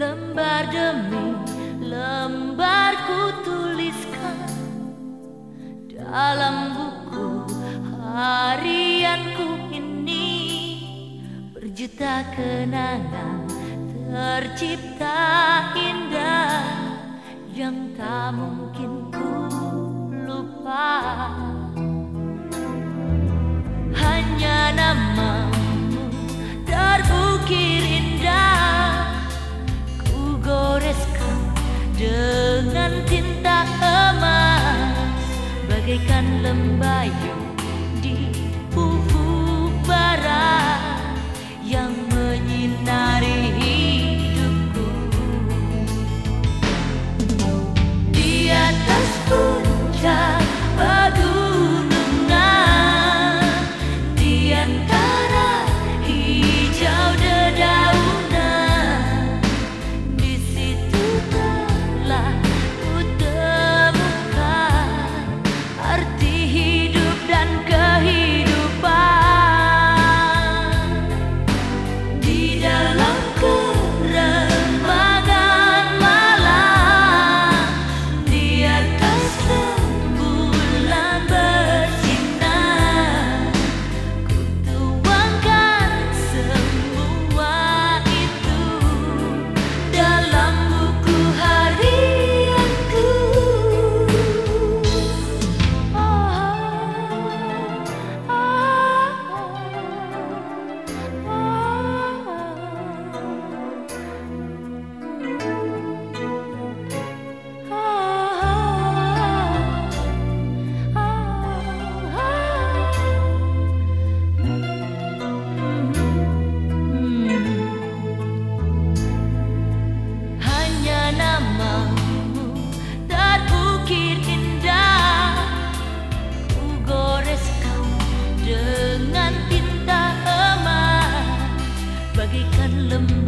demi lembar ku tuliskan dalam buku harianku ini. Berjuta kenangan tercipta indah yang tak mungkin ku lupa. Hanya nama Bagaikan lembayung belum